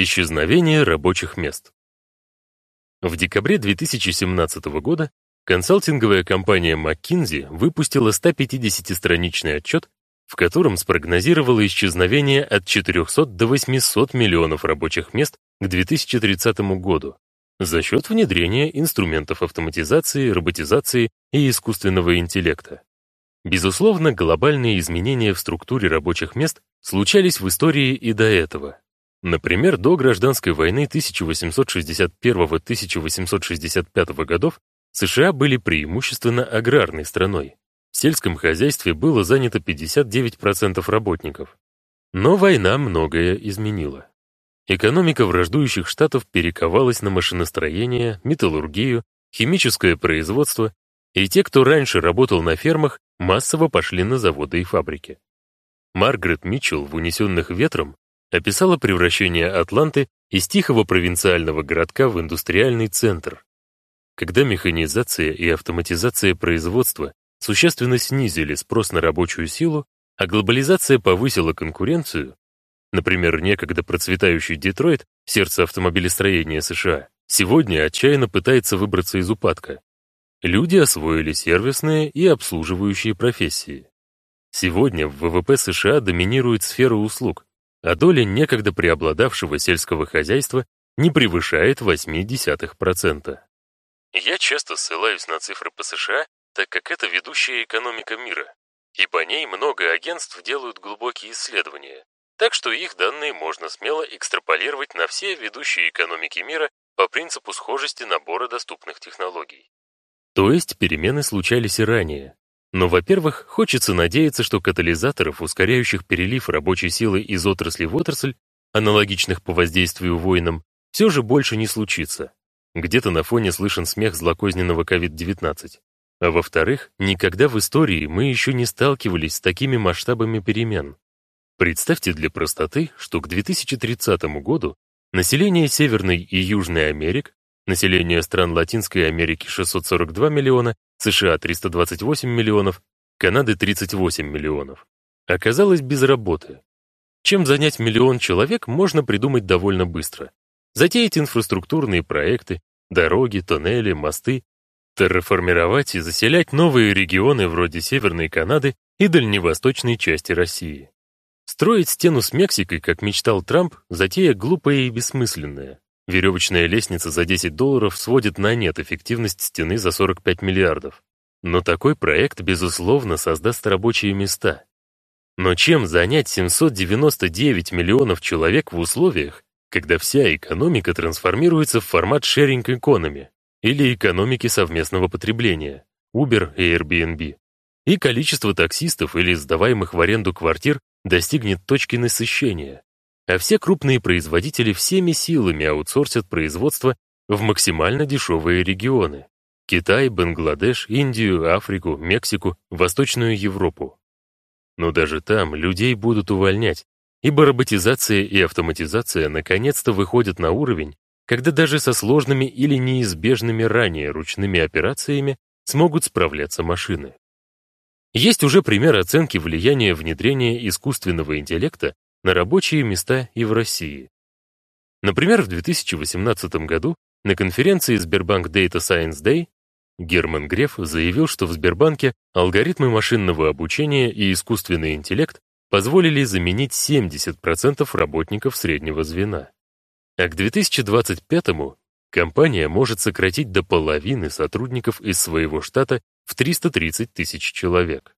Исчезновение рабочих мест. В декабре 2017 года консалтинговая компания McKinsey выпустила 150-страничный отчет, в котором спрогнозировала исчезновение от 400 до 800 миллионов рабочих мест к 2030 году за счет внедрения инструментов автоматизации, роботизации и искусственного интеллекта. Безусловно, глобальные изменения в структуре рабочих мест случались в истории и до этого. Например, до гражданской войны 1861-1865 годов США были преимущественно аграрной страной. В сельском хозяйстве было занято 59% работников. Но война многое изменила. Экономика враждующих штатов перековалась на машиностроение, металлургию, химическое производство, и те, кто раньше работал на фермах, массово пошли на заводы и фабрики. Маргарет Митчелл в «Унесенных ветром» описала превращение Атланты из тихого провинциального городка в индустриальный центр. Когда механизация и автоматизация производства существенно снизили спрос на рабочую силу, а глобализация повысила конкуренцию, например, некогда процветающий Детройт, сердце автомобилестроения США, сегодня отчаянно пытается выбраться из упадка. Люди освоили сервисные и обслуживающие профессии. Сегодня в ВВП США доминирует сфера услуг, а доля некогда преобладавшего сельского хозяйства не превышает 0,8%. Я часто ссылаюсь на цифры по США, так как это ведущая экономика мира, и по ней много агентств делают глубокие исследования, так что их данные можно смело экстраполировать на все ведущие экономики мира по принципу схожести набора доступных технологий. То есть перемены случались и ранее, но, во-первых, хочется надеяться, что катализаторов, ускоряющих перелив рабочей силы из отрасли в отрасль, аналогичных по воздействию войнам, все же больше не случится. Где-то на фоне слышен смех злокозненного COVID-19. А во-вторых, никогда в истории мы еще не сталкивались с такими масштабами перемен. Представьте для простоты, что к 2030 году население Северной и Южной Америк Население стран Латинской Америки 642 миллиона, США 328 миллионов, Канады 38 миллионов. Оказалось без работы. Чем занять миллион человек, можно придумать довольно быстро. Затеять инфраструктурные проекты, дороги, тоннели, мосты, терраформировать и заселять новые регионы вроде Северной Канады и дальневосточной части России. Строить стену с Мексикой, как мечтал Трамп, затея глупая и бессмысленная. Веревочная лестница за 10 долларов сводит на нет эффективность стены за 45 миллиардов. Но такой проект, безусловно, создаст рабочие места. Но чем занять 799 миллионов человек в условиях, когда вся экономика трансформируется в формат economy или экономики совместного потребления, Uber и Airbnb, и количество таксистов или сдаваемых в аренду квартир достигнет точки насыщения, а все крупные производители всеми силами аутсорсят производство в максимально дешевые регионы. Китай, Бангладеш, Индию, Африку, Мексику, Восточную Европу. Но даже там людей будут увольнять, ибо роботизация и автоматизация наконец-то выходят на уровень, когда даже со сложными или неизбежными ранее ручными операциями смогут справляться машины. Есть уже пример оценки влияния внедрения искусственного интеллекта на рабочие места и в России. Например, в 2018 году на конференции Сбербанк Data Science Day Герман Греф заявил, что в Сбербанке алгоритмы машинного обучения и искусственный интеллект позволили заменить 70% работников среднего звена. А к 2025-му компания может сократить до половины сотрудников из своего штата в 330 тысяч человек.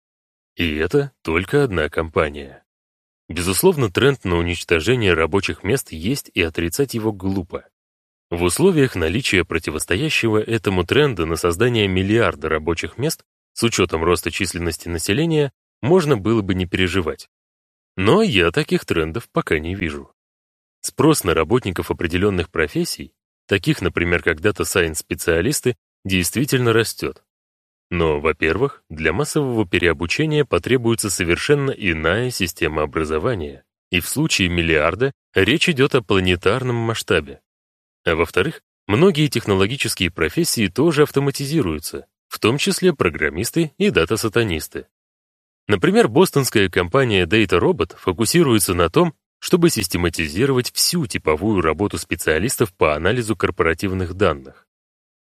И это только одна компания. Безусловно, тренд на уничтожение рабочих мест есть и отрицать его глупо. В условиях наличия противостоящего этому тренда на создание миллиарда рабочих мест с учетом роста численности населения можно было бы не переживать. Но я таких трендов пока не вижу. Спрос на работников определенных профессий, таких, например, как дата-сайенс-специалисты, действительно растет. Но, во-первых, для массового переобучения потребуется совершенно иная система образования, и в случае миллиарда речь идет о планетарном масштабе. А во-вторых, многие технологические профессии тоже автоматизируются, в том числе программисты и дата-сатанисты. Например, бостонская компания Data Robot фокусируется на том, чтобы систематизировать всю типовую работу специалистов по анализу корпоративных данных.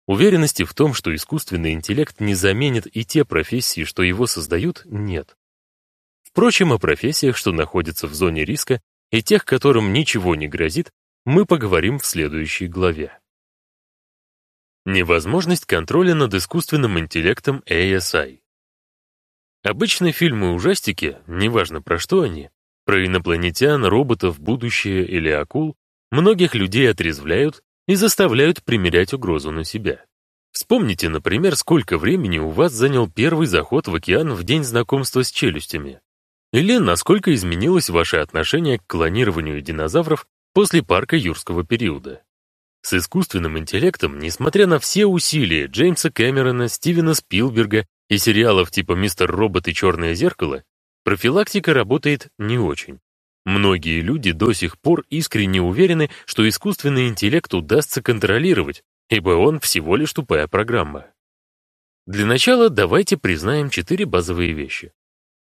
Уверенности в том, что искусственный интеллект не заменит и те профессии, что его создают, нет. Впрочем, о профессиях, что находятся в зоне риска, и тех, которым ничего не грозит, мы поговорим в следующей главе. Невозможность контроля над искусственным интеллектом ASI. Обычно фильмы-ужастики, неважно про что они, про инопланетян, роботов, будущее или акул, многих людей отрезвляют и заставляют примерять угрозу на себя. Вспомните, например, сколько времени у вас занял первый заход в океан в день знакомства с челюстями. Или насколько изменилось ваше отношение к клонированию динозавров после парка юрского периода. С искусственным интеллектом, несмотря на все усилия Джеймса Кэмерона, Стивена Спилберга и сериалов типа «Мистер Робот» и «Черное зеркало», профилактика работает не очень. Многие люди до сих пор искренне уверены, что искусственный интеллект удастся контролировать, ибо он всего лишь тупая программа. Для начала давайте признаем четыре базовые вещи.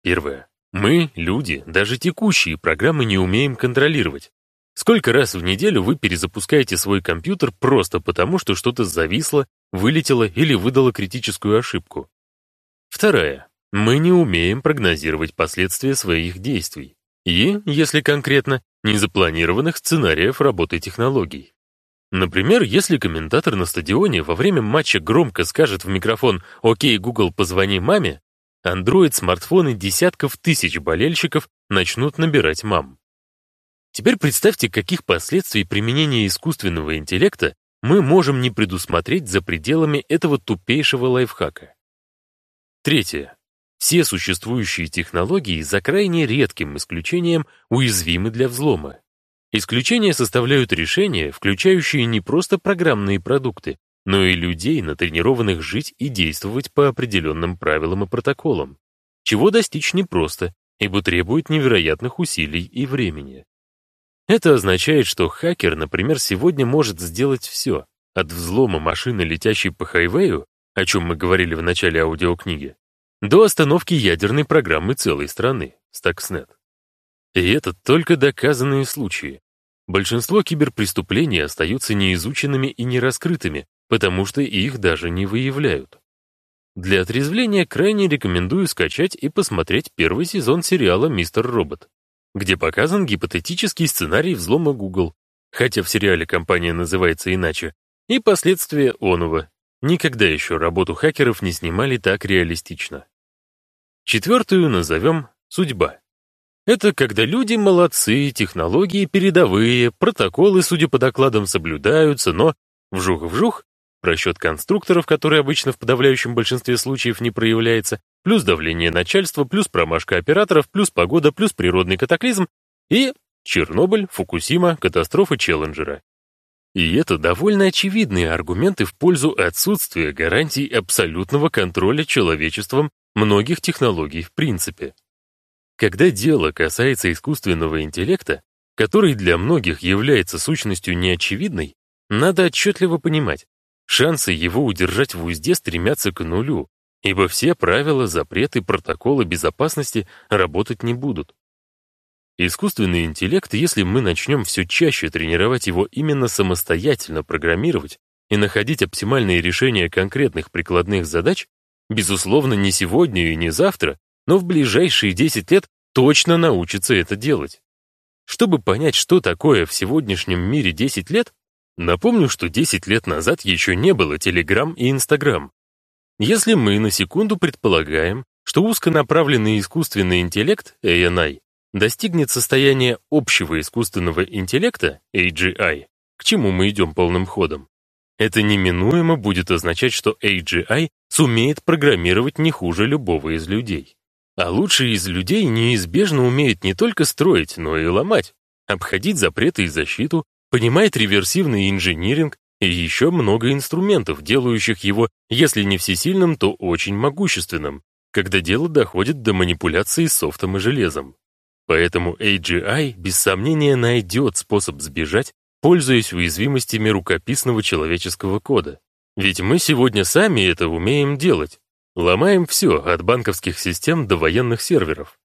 Первое. Мы, люди, даже текущие программы не умеем контролировать. Сколько раз в неделю вы перезапускаете свой компьютер просто потому, что что-то зависло, вылетело или выдало критическую ошибку? Вторая. Мы не умеем прогнозировать последствия своих действий. И, если конкретно, незапланированных сценариев работы технологий. Например, если комментатор на стадионе во время матча громко скажет в микрофон «Окей, Google, позвони маме», андроид-смартфоны десятков тысяч болельщиков начнут набирать мам. Теперь представьте, каких последствий применения искусственного интеллекта мы можем не предусмотреть за пределами этого тупейшего лайфхака. Третье. Все существующие технологии, за крайне редким исключением, уязвимы для взлома. Исключения составляют решения, включающие не просто программные продукты, но и людей, натренированных жить и действовать по определенным правилам и протоколам, чего достичь непросто, ибо требует невероятных усилий и времени. Это означает, что хакер, например, сегодня может сделать все, от взлома машины, летящей по хайвею, о чем мы говорили в начале аудиокниги, до остановки ядерной программы целой страны, Stuxnet. И это только доказанные случаи. Большинство киберпреступлений остаются неизученными и нераскрытыми, потому что их даже не выявляют. Для отрезвления крайне рекомендую скачать и посмотреть первый сезон сериала «Мистер Робот», где показан гипотетический сценарий взлома Google, хотя в сериале компания называется иначе, и последствия оного. Никогда еще работу хакеров не снимали так реалистично. Четвертую назовем «Судьба». Это когда люди молодцы, технологии передовые, протоколы, судя по докладам, соблюдаются, но вжух-вжух, просчет конструкторов, который обычно в подавляющем большинстве случаев не проявляется, плюс давление начальства, плюс промашка операторов, плюс погода, плюс природный катаклизм и Чернобыль, Фукусима, катастрофа Челленджера. И это довольно очевидные аргументы в пользу отсутствия гарантий абсолютного контроля человечеством многих технологий в принципе. Когда дело касается искусственного интеллекта, который для многих является сущностью неочевидной, надо отчетливо понимать, шансы его удержать в узде стремятся к нулю, ибо все правила, запреты, протоколы безопасности работать не будут. Искусственный интеллект, если мы начнем все чаще тренировать его именно самостоятельно программировать и находить оптимальные решения конкретных прикладных задач, безусловно, не сегодня и не завтра, но в ближайшие 10 лет точно научится это делать. Чтобы понять, что такое в сегодняшнем мире 10 лет, напомню, что 10 лет назад еще не было Telegram и Instagram, если мы на секунду предполагаем, что узконаправленный искусственный интеллект, ANI, достигнет состояния общего искусственного интеллекта, AGI, к чему мы идем полным ходом, это неминуемо будет означать, что AGI сумеет программировать не хуже любого из людей. А лучшие из людей неизбежно умеют не только строить, но и ломать, обходить запреты и защиту, понимает реверсивный инжиниринг, и еще много инструментов, делающих его, если не всесильным, то очень могущественным, когда дело доходит до манипуляции софтом и железом. Поэтому AGI без сомнения найдет способ сбежать, пользуясь уязвимостями рукописного человеческого кода. Ведь мы сегодня сами это умеем делать. Ломаем все, от банковских систем до военных серверов.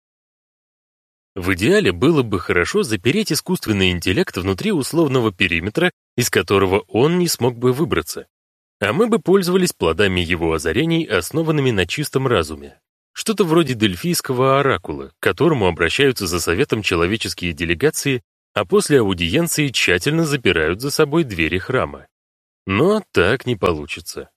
В идеале было бы хорошо запереть искусственный интеллект внутри условного периметра, из которого он не смог бы выбраться. А мы бы пользовались плодами его озарений, основанными на чистом разуме. Что-то вроде дельфийского оракула, к которому обращаются за советом человеческие делегации, а после аудиенции тщательно запирают за собой двери храма. Но так не получится.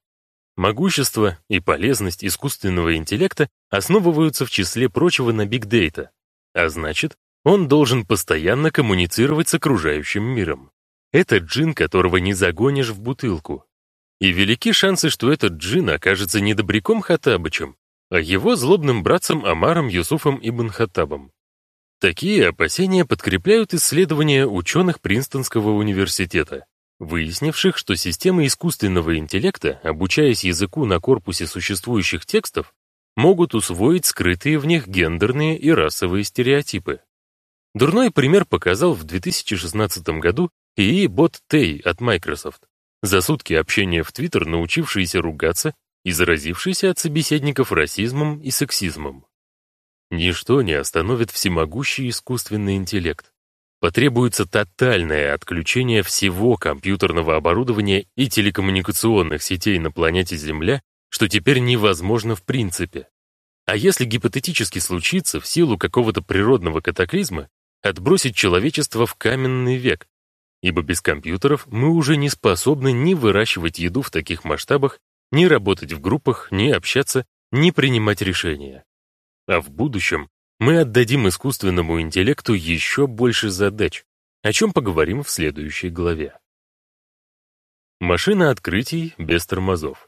Могущество и полезность искусственного интеллекта основываются в числе прочего на бигдейта, а значит, он должен постоянно коммуницировать с окружающим миром. Это джин, которого не загонишь в бутылку. И велики шансы, что этот джин окажется не добряком Хаттабычем, а его злобным братцем Амаром Юсуфом ибн Хаттабом. Такие опасения подкрепляют исследования ученых Принстонского университета, выяснивших, что системы искусственного интеллекта, обучаясь языку на корпусе существующих текстов, могут усвоить скрытые в них гендерные и расовые стереотипы. Дурной пример показал в 2016 году ИИ бот Тей от Microsoft, за сутки общения в Twitter научившийся ругаться и заразившийся от собеседников расизмом и сексизмом. Ничто не остановит всемогущий искусственный интеллект. Потребуется тотальное отключение всего компьютерного оборудования и телекоммуникационных сетей на планете Земля, что теперь невозможно в принципе. А если гипотетически случится в силу какого-то природного катаклизма, отбросить человечество в каменный век, ибо без компьютеров мы уже не способны ни выращивать еду в таких масштабах, ни работать в группах, ни общаться, ни принимать решения. А в будущем мы отдадим искусственному интеллекту еще больше задач, о чем поговорим в следующей главе. Машина открытий без тормозов.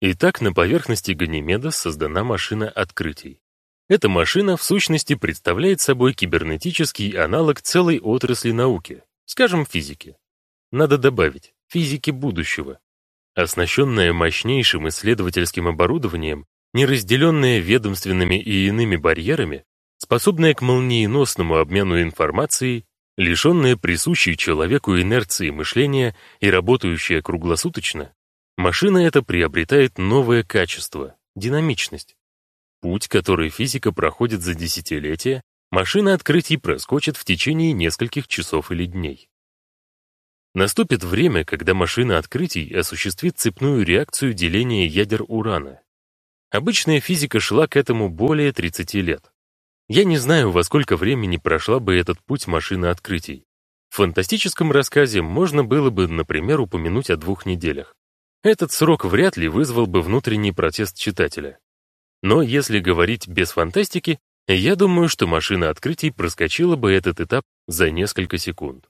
Итак, на поверхности Ганимеда создана машина открытий. Эта машина в сущности представляет собой кибернетический аналог целой отрасли науки, скажем, физики. Надо добавить, физики будущего. Оснащенная мощнейшим исследовательским оборудованием, неразделенная ведомственными и иными барьерами, способная к молниеносному обмену информацией, лишенная присущей человеку инерции мышления и работающая круглосуточно, машина эта приобретает новое качество — динамичность. Путь, который физика проходит за десятилетия, машина открытий проскочит в течение нескольких часов или дней. Наступит время, когда машина открытий осуществит цепную реакцию деления ядер урана. Обычная физика шла к этому более 30 лет. Я не знаю, во сколько времени прошла бы этот путь машины открытий. В фантастическом рассказе можно было бы, например, упомянуть о двух неделях. Этот срок вряд ли вызвал бы внутренний протест читателя. Но если говорить без фантастики, я думаю, что машина открытий проскочила бы этот этап за несколько секунд.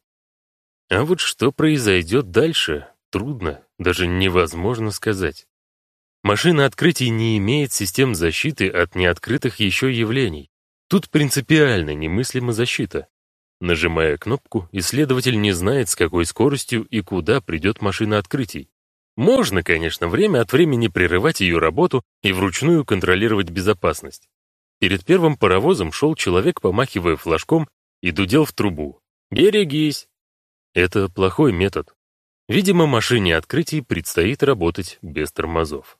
А вот что произойдет дальше, трудно, даже невозможно сказать. Машина открытий не имеет систем защиты от неоткрытых еще явлений. Тут принципиально немыслима защита. Нажимая кнопку, исследователь не знает, с какой скоростью и куда придет машина открытий. Можно, конечно, время от времени прерывать ее работу и вручную контролировать безопасность. Перед первым паровозом шел человек, помахивая флажком, и дудел в трубу. «Берегись!» Это плохой метод. Видимо, машине открытий предстоит работать без тормозов.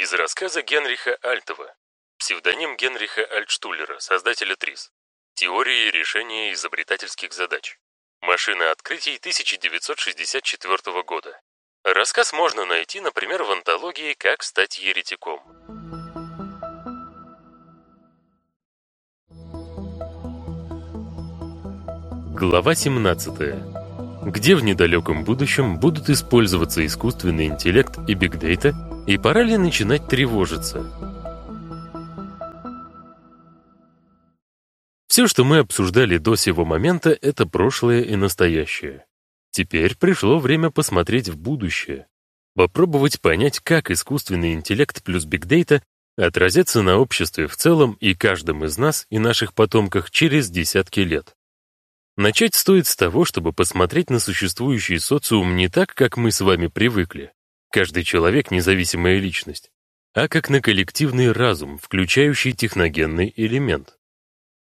Из рассказа Генриха Альтова. Псевдоним Генриха Альтштуллера, создателя ТРИС. Теории решения изобретательских задач. Машина открытий 1964 года. Рассказ можно найти, например, в антологии «Как стать еретиком». Глава 17 где в недалеком будущем будут использоваться искусственный интеллект и бигдейта, и пора ли начинать тревожиться? Все, что мы обсуждали до сего момента, это прошлое и настоящее. Теперь пришло время посмотреть в будущее. Попробовать понять, как искусственный интеллект плюс бигдейта отразятся на обществе в целом и каждом из нас и наших потомках через десятки лет. Начать стоит с того, чтобы посмотреть на существующий социум не так, как мы с вами привыкли. Каждый человек — независимая личность, а как на коллективный разум, включающий техногенный элемент.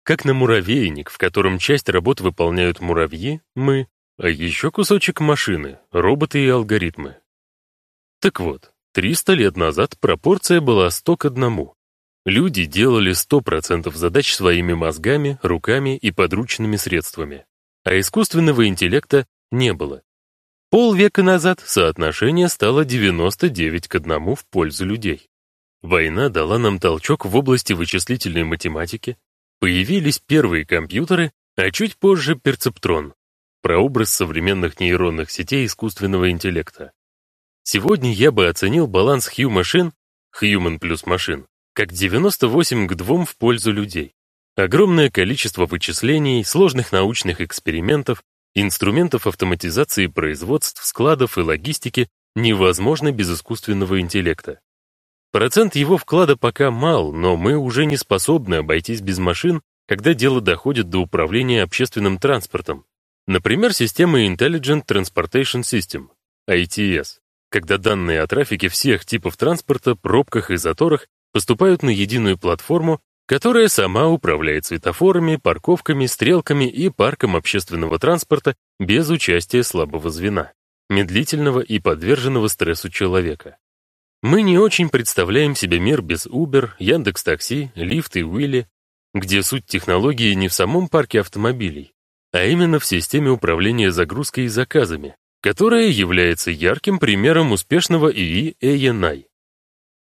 Как на муравейник, в котором часть работ выполняют муравьи, мы, а еще кусочек машины, роботы и алгоритмы. Так вот, 300 лет назад пропорция была 100 к 1. Люди делали 100% задач своими мозгами, руками и подручными средствами, а искусственного интеллекта не было. Полвека назад соотношение стало 99 к 1 в пользу людей. Война дала нам толчок в области вычислительной математики, появились первые компьютеры, а чуть позже перцептрон, прообраз современных нейронных сетей искусственного интеллекта. Сегодня я бы оценил баланс Hugh-машин, Human плюс машин, как 98 к 2 в пользу людей. Огромное количество вычислений, сложных научных экспериментов, инструментов автоматизации производств, складов и логистики невозможно без искусственного интеллекта. Процент его вклада пока мал, но мы уже не способны обойтись без машин, когда дело доходит до управления общественным транспортом. Например, системы Intelligent Transportation System, ITS, когда данные о трафике всех типов транспорта, пробках и заторах поступают на единую платформу, которая сама управляет светофорами, парковками, стрелками и парком общественного транспорта без участия слабого звена, медлительного и подверженного стрессу человека. Мы не очень представляем себе мир без Uber, Яндекс.Такси, Lyft и Willy, где суть технологии не в самом парке автомобилей, а именно в системе управления загрузкой и заказами, которая является ярким примером успешного ИИ ANI.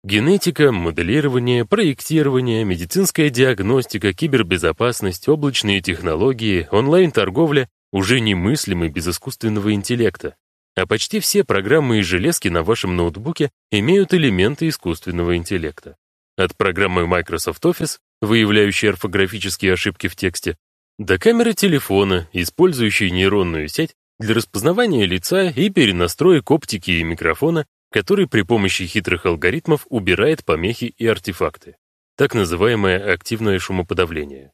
Генетика, моделирование, проектирование, медицинская диагностика, кибербезопасность, облачные технологии, онлайн-торговля уже немыслимы без искусственного интеллекта. А почти все программы и железки на вашем ноутбуке имеют элементы искусственного интеллекта. От программы Microsoft Office, выявляющей орфографические ошибки в тексте, до камеры телефона, использующей нейронную сеть для распознавания лица и перенастроек оптики и микрофона, который при помощи хитрых алгоритмов убирает помехи и артефакты. Так называемое активное шумоподавление.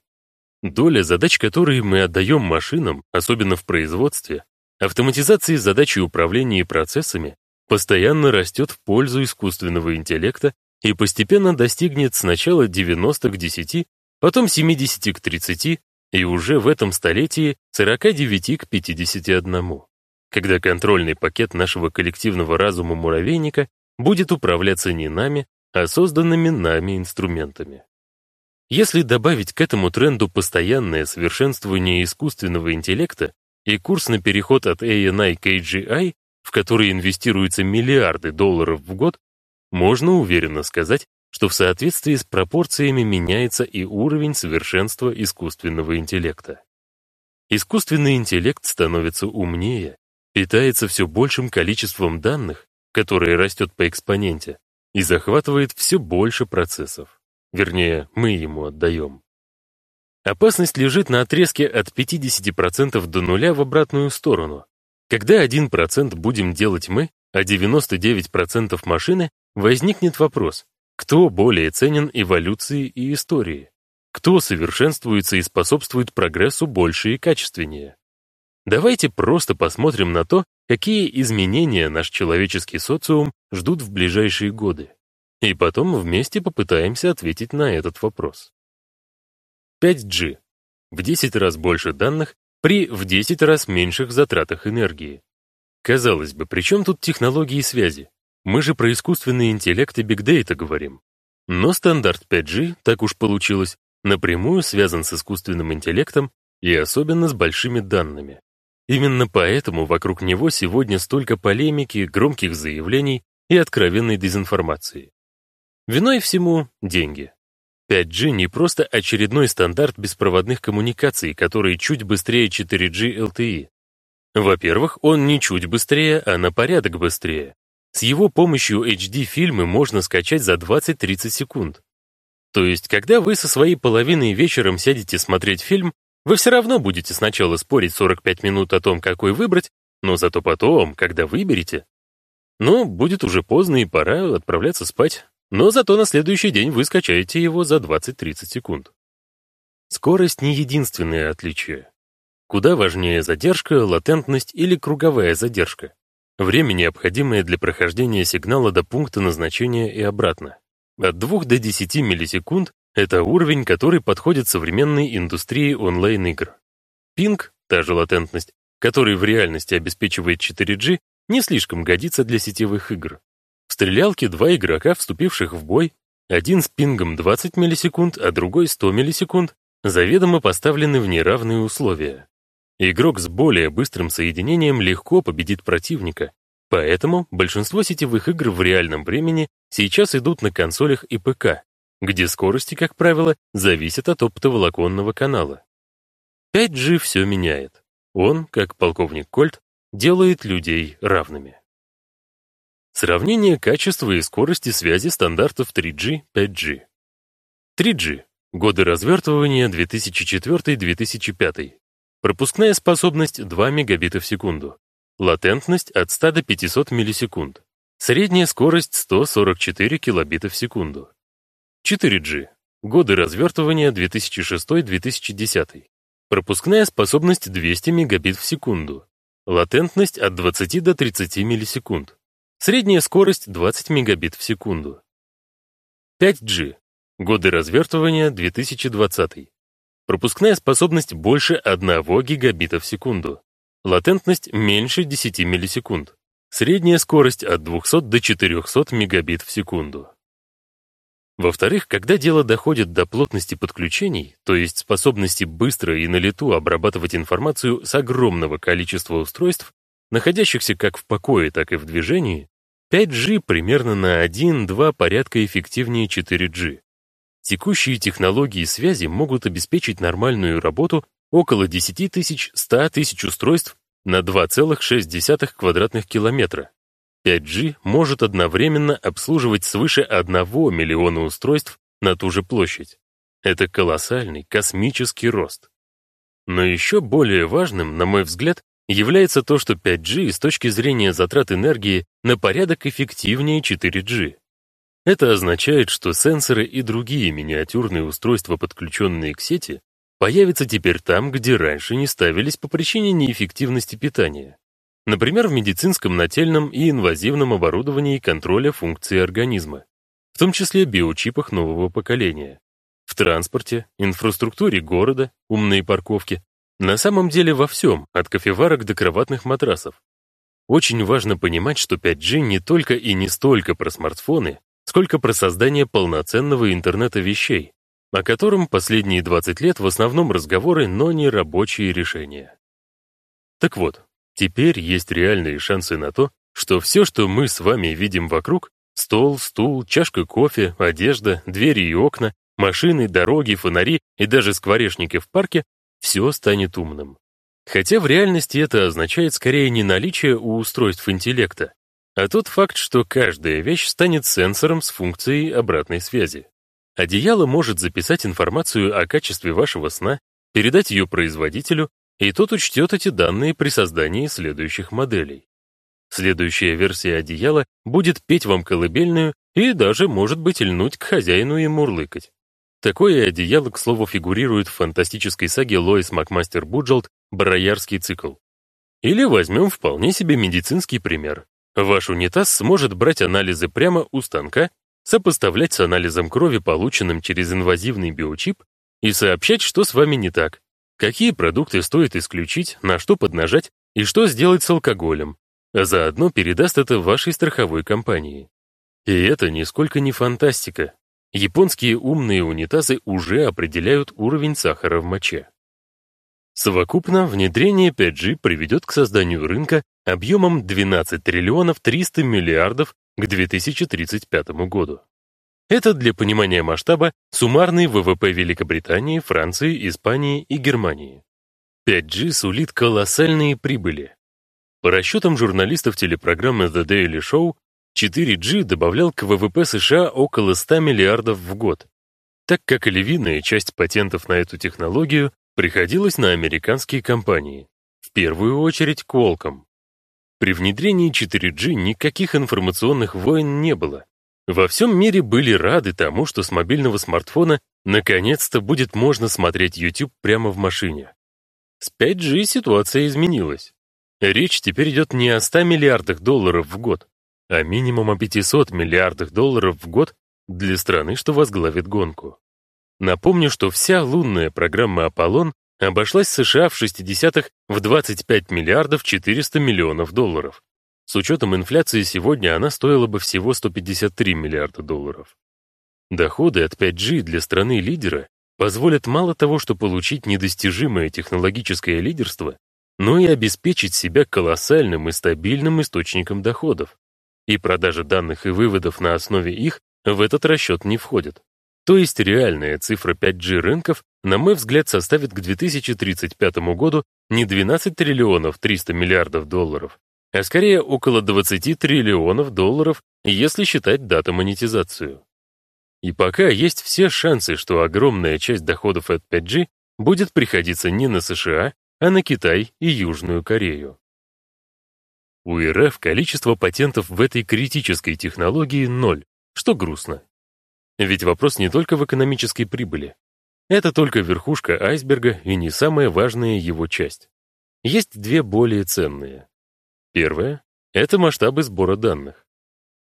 Доля задач, которые мы отдаем машинам, особенно в производстве, автоматизации задач и управления процессами, постоянно растет в пользу искусственного интеллекта и постепенно достигнет сначала 90 к 10, потом 70 к 30 и уже в этом столетии 49 к 51, когда контрольный пакет нашего коллективного разума муравейника будет управляться не нами, а созданными нами инструментами. Если добавить к этому тренду постоянное совершенствование искусственного интеллекта и курс на переход от ANI к AGI, в который инвестируются миллиарды долларов в год, можно уверенно сказать, что в соответствии с пропорциями меняется и уровень совершенства искусственного интеллекта. Искусственный интеллект становится умнее, питается все большим количеством данных, которое растет по экспоненте, и захватывает все больше процессов. Вернее, мы ему отдаем. Опасность лежит на отрезке от 50% до нуля в обратную сторону. Когда 1% будем делать мы, а 99% машины, возникнет вопрос, кто более ценен эволюции и истории? Кто совершенствуется и способствует прогрессу больше и качественнее? Давайте просто посмотрим на то, какие изменения наш человеческий социум ждут в ближайшие годы. И потом вместе попытаемся ответить на этот вопрос. 5G. В 10 раз больше данных при в 10 раз меньших затратах энергии. Казалось бы, при чем тут технологии связи? Мы же про искусственный интеллект и бигдейта говорим. Но стандарт 5G, так уж получилось, напрямую связан с искусственным интеллектом и особенно с большими данными. Именно поэтому вокруг него сегодня столько полемики, громких заявлений и откровенной дезинформации. Виной всему — деньги. 5G не просто очередной стандарт беспроводных коммуникаций, который чуть быстрее 4G LTE. Во-первых, он не чуть быстрее, а на порядок быстрее. С его помощью HD-фильмы можно скачать за 20-30 секунд. То есть, когда вы со своей половиной вечером сядете смотреть фильм, вы все равно будете сначала спорить 45 минут о том, какой выбрать, но зато потом, когда выберете, ну, будет уже поздно и пора отправляться спать. Но зато на следующий день вы скачаете его за 20-30 секунд. Скорость не единственное отличие. Куда важнее задержка, латентность или круговая задержка. Время, необходимое для прохождения сигнала до пункта назначения и обратно. От 2 до 10 миллисекунд — это уровень, который подходит современной индустрии онлайн-игр. Пинг, та же латентность, который в реальности обеспечивает 4G, не слишком годится для сетевых игр. В стрелялке два игрока, вступивших в бой, один с пингом 20 миллисекунд, а другой 100 миллисекунд, заведомо поставлены в неравные условия. Игрок с более быстрым соединением легко победит противника, поэтому большинство сетевых игр в реальном времени сейчас идут на консолях и ПК, где скорости, как правило, зависят от оптоволоконного канала. 5G все меняет. Он, как полковник Кольт, делает людей равными. Сравнение качества и скорости связи стандартов 3G, 5G. 3G. Годы развертывания 2004-2005. Пропускная способность 2 мегабита в секунду. Латентность от 100 до 500 миллисекунд. Средняя скорость 144 килобита в секунду. 4G. Годы развертывания 2006-2010. Пропускная способность 200 мегабит в секунду. Латентность от 20 до 30 миллисекунд. Средняя скорость 20 мегабит в секунду. 5G. Годы развертывания 2020. Пропускная способность больше 1 гигабита в секунду. Латентность меньше 10 миллисекунд. Средняя скорость от 200 до 400 мегабит в секунду. Во-вторых, когда дело доходит до плотности подключений, то есть способности быстро и на лету обрабатывать информацию с огромного количества устройств, находящихся как в покое, так и в движении, 5G примерно на 1-2 порядка эффективнее 4G. Текущие технологии связи могут обеспечить нормальную работу около 10 тысяч 100 тысяч устройств на 2,6 квадратных километра. 5G может одновременно обслуживать свыше 1 миллиона устройств на ту же площадь. Это колоссальный космический рост. Но еще более важным, на мой взгляд, является то, что 5G с точки зрения затрат энергии на порядок эффективнее 4G. Это означает, что сенсоры и другие миниатюрные устройства, подключенные к сети, появятся теперь там, где раньше не ставились по причине неэффективности питания. Например, в медицинском нательном и инвазивном оборудовании контроля функций организма, в том числе биочипах нового поколения, в транспорте, инфраструктуре города, умные парковки, на самом деле во всем, от кофеварок до кроватных матрасов. Очень важно понимать, что 5G не только и не столько про смартфоны, сколько про создание полноценного интернета вещей, о котором последние 20 лет в основном разговоры, но не рабочие решения. Так вот, теперь есть реальные шансы на то, что все, что мы с вами видим вокруг, стол, стул, чашка кофе, одежда, двери и окна, машины, дороги, фонари и даже скворечники в парке, все станет умным. Хотя в реальности это означает скорее не наличие у устройств интеллекта, а тот факт, что каждая вещь станет сенсором с функцией обратной связи. Одеяло может записать информацию о качестве вашего сна, передать ее производителю, и тот учтет эти данные при создании следующих моделей. Следующая версия одеяла будет петь вам колыбельную и даже, может быть, льнуть к хозяину и мурлыкать. Такое одеяло, к слову, фигурирует в фантастической саге Лоис Макмастер Буджелд «Бароярский цикл». Или возьмем вполне себе медицинский пример. Ваш унитаз сможет брать анализы прямо у станка, сопоставлять с анализом крови, полученным через инвазивный биочип, и сообщать, что с вами не так, какие продукты стоит исключить, на что поднажать и что сделать с алкоголем, а заодно передаст это вашей страховой компании. И это нисколько не фантастика. Японские умные унитазы уже определяют уровень сахара в моче. Совокупно внедрение 5G приведет к созданию рынка объемом 12 триллионов 300 миллиардов к 2035 году. Это для понимания масштаба суммарный ВВП Великобритании, Франции, Испании и Германии. 5G сулит колоссальные прибыли. По расчетам журналистов телепрограммы The Daily Show, 4G добавлял к ВВП США около 100 миллиардов в год, так как львиная часть патентов на эту технологию приходилась на американские компании, в первую очередь Qualcomm. При внедрении 4G никаких информационных войн не было. Во всем мире были рады тому, что с мобильного смартфона наконец-то будет можно смотреть YouTube прямо в машине. С 5G ситуация изменилась. Речь теперь идет не о 100 миллиардах долларов в год, а минимум о 500 миллиардах долларов в год для страны, что возглавит гонку. Напомню, что вся лунная программа «Аполлон» обошлась США в 60-х в 25 миллиардов 400 миллионов долларов. С учетом инфляции сегодня она стоила бы всего 153 миллиарда долларов. Доходы от 5G для страны-лидера позволят мало того, что получить недостижимое технологическое лидерство, но и обеспечить себя колоссальным и стабильным источником доходов. И продажа данных и выводов на основе их в этот расчет не входит. То есть реальная цифра 5G рынков, на мой взгляд, составит к 2035 году не 12 триллионов 300 миллиардов долларов, а скорее около 20 триллионов долларов, если считать дату монетизацию. И пока есть все шансы, что огромная часть доходов от 5G будет приходиться не на США, а на Китай и Южную Корею. У РФ количество патентов в этой критической технологии ноль, что грустно. Ведь вопрос не только в экономической прибыли. Это только верхушка айсберга и не самая важная его часть. Есть две более ценные. Первое — это масштабы сбора данных.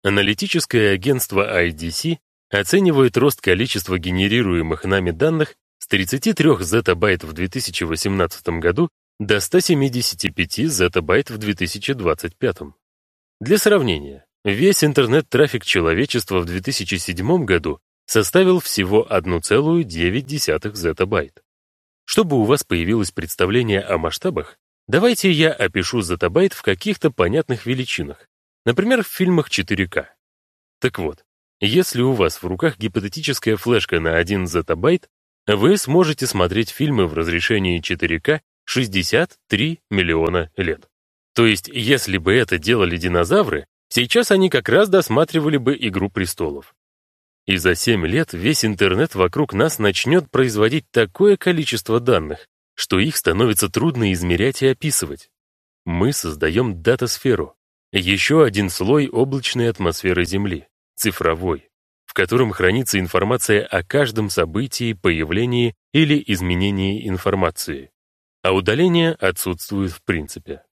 Аналитическое агентство IDC оценивает рост количества генерируемых нами данных с 33 зетабайт в 2018 году до 175 зетабайт в 2025. Для сравнения, весь интернет-трафик человечества в 2007 году составил всего 1,9 зетабайт. Чтобы у вас появилось представление о масштабах, давайте я опишу зетабайт в каких-то понятных величинах, например, в фильмах 4К. Так вот, если у вас в руках гипотетическая флешка на 1 зетабайт, вы сможете смотреть фильмы в разрешении 4К 63 миллиона лет. То есть, если бы это делали динозавры, сейчас они как раз досматривали бы «Игру престолов». И за 7 лет весь интернет вокруг нас начнет производить такое количество данных, что их становится трудно измерять и описывать. Мы создаем датасферу, еще один слой облачной атмосферы Земли, цифровой, в котором хранится информация о каждом событии, появлении или изменении информации, а удаление отсутствует в принципе.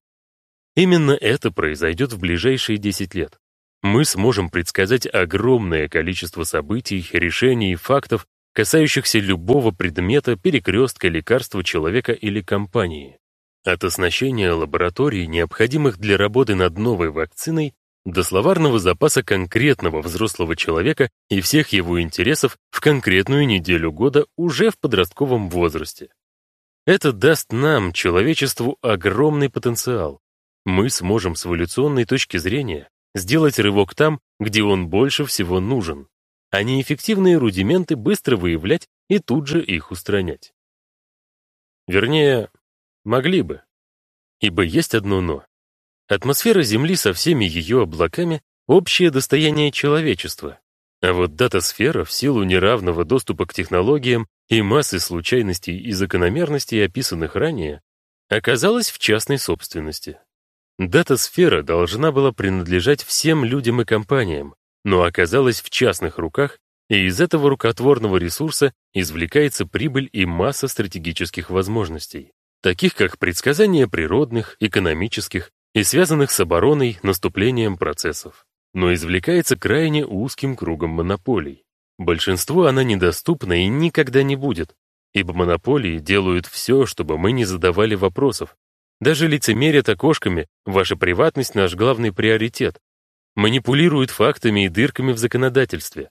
Именно это произойдет в ближайшие 10 лет мы сможем предсказать огромное количество событий, решений фактов, касающихся любого предмета, перекрестка, лекарства человека или компании. От оснащения лабораторий, необходимых для работы над новой вакциной, до словарного запаса конкретного взрослого человека и всех его интересов в конкретную неделю года уже в подростковом возрасте. Это даст нам, человечеству, огромный потенциал. Мы сможем с эволюционной точки зрения сделать рывок там, где он больше всего нужен, а неэффективные рудименты быстро выявлять и тут же их устранять. Вернее, могли бы. Ибо есть одно «но». Атмосфера Земли со всеми ее облаками — общее достояние человечества. А вот дата-сфера в силу неравного доступа к технологиям и массы случайностей и закономерностей, описанных ранее, оказалась в частной собственности. Дата-сфера должна была принадлежать всем людям и компаниям, но оказалась в частных руках, и из этого рукотворного ресурса извлекается прибыль и масса стратегических возможностей, таких как предсказание природных, экономических и связанных с обороной, наступлением процессов. Но извлекается крайне узким кругом монополий. Большинству она недоступна и никогда не будет, ибо монополии делают все, чтобы мы не задавали вопросов, даже лицемерят окошками, ваша приватность — наш главный приоритет. Манипулируют фактами и дырками в законодательстве.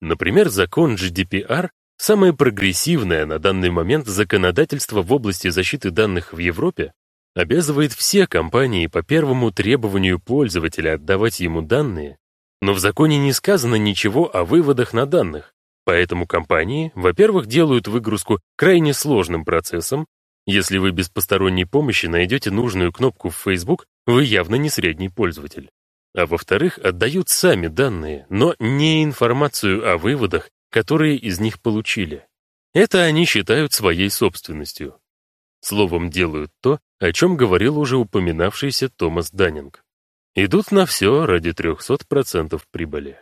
Например, закон GDPR — самое прогрессивное на данный момент законодательство в области защиты данных в Европе, обязывает все компании по первому требованию пользователя отдавать ему данные, но в законе не сказано ничего о выводах на данных, поэтому компании, во-первых, делают выгрузку крайне сложным процессом, если вы без посторонней помощи найдете нужную кнопку в Facebook, вы явно не средний пользователь. А во-вторых, отдают сами данные, но не информацию о выводах, которые из них получили. Это они считают своей собственностью. Словом, делают то, о чем говорил уже упоминавшийся Томас Даннинг. Идут на все ради 300% прибыли.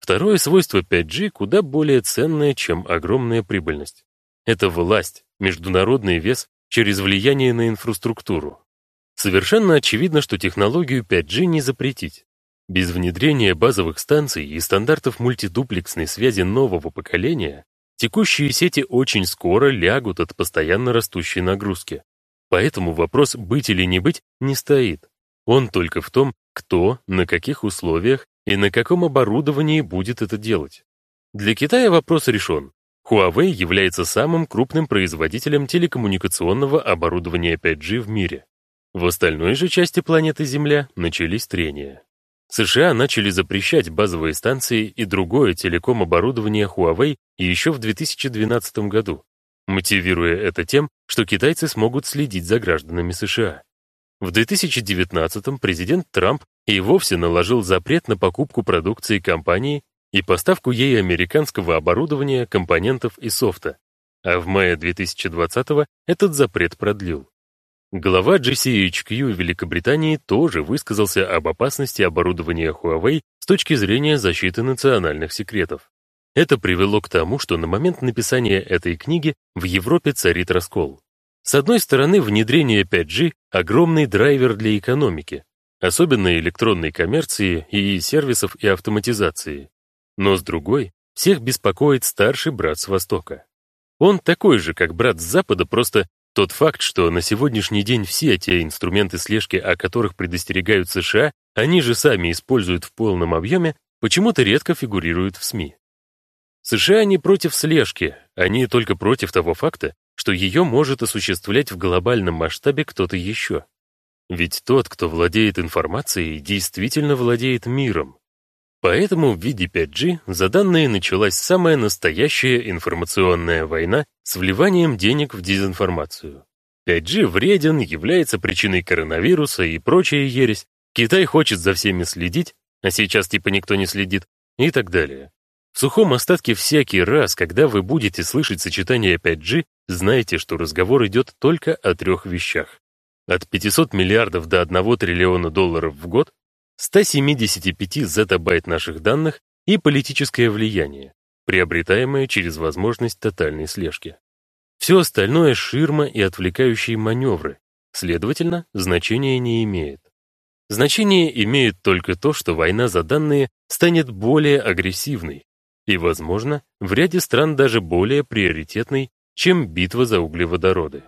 Второе свойство 5G куда более ценное, чем огромная прибыльность. Это власть, международный вес через влияние на инфраструктуру. Совершенно очевидно, что технологию 5G не запретить. Без внедрения базовых станций и стандартов мультидуплексной связи нового поколения текущие сети очень скоро лягут от постоянно растущей нагрузки. Поэтому вопрос быть или не быть не стоит. Он только в том, кто, на каких условиях и на каком оборудовании будет это делать. Для Китая вопрос решен. Huawei является самым крупным производителем телекоммуникационного оборудования 5G в мире. В остальной же части планеты Земля начались трения. США начали запрещать базовые станции и другое телеком-оборудование Huawei еще в 2012 году, мотивируя это тем, что китайцы смогут следить за гражданами США. В 2019 президент Трамп и вовсе наложил запрет на покупку продукции компании и поставку ей американского оборудования, компонентов и софта, а в мае 2020 этот запрет продлил. Глава GCHQ Великобритании тоже высказался об опасности оборудования Huawei с точки зрения защиты национальных секретов. Это привело к тому, что на момент написания этой книги в Европе царит раскол. С одной стороны, внедрение 5G — огромный драйвер для экономики, особенно электронной коммерции и сервисов и автоматизации. Но с другой, всех беспокоит старший брат с Востока. Он такой же, как брат с Запада, просто тот факт, что на сегодняшний день все те инструменты слежки, о которых предостерегают США, они же сами используют в полном объеме, почему-то редко фигурируют в СМИ. США не против слежки, они только против того факта, что ее может осуществлять в глобальном масштабе кто-то еще. Ведь тот, кто владеет информацией, действительно владеет миром. Поэтому в виде 5G за данные началась самая настоящая информационная война с вливанием денег в дезинформацию. 5G вреден, является причиной коронавируса и прочая ересь. Китай хочет за всеми следить, а сейчас типа никто не следит, и так далее. В сухом остатке всякий раз, когда вы будете слышать сочетание 5G, знайте, что разговор идет только о трех вещах. От 500 миллиардов до 1 триллиона долларов в год 175 зетабайт наших данных и политическое влияние, приобретаемое через возможность тотальной слежки. Все остальное — ширма и отвлекающие маневры, следовательно, значения не имеет. Значение имеет только то, что война за данные станет более агрессивной и, возможно, в ряде стран даже более приоритетной, чем битва за углеводороды.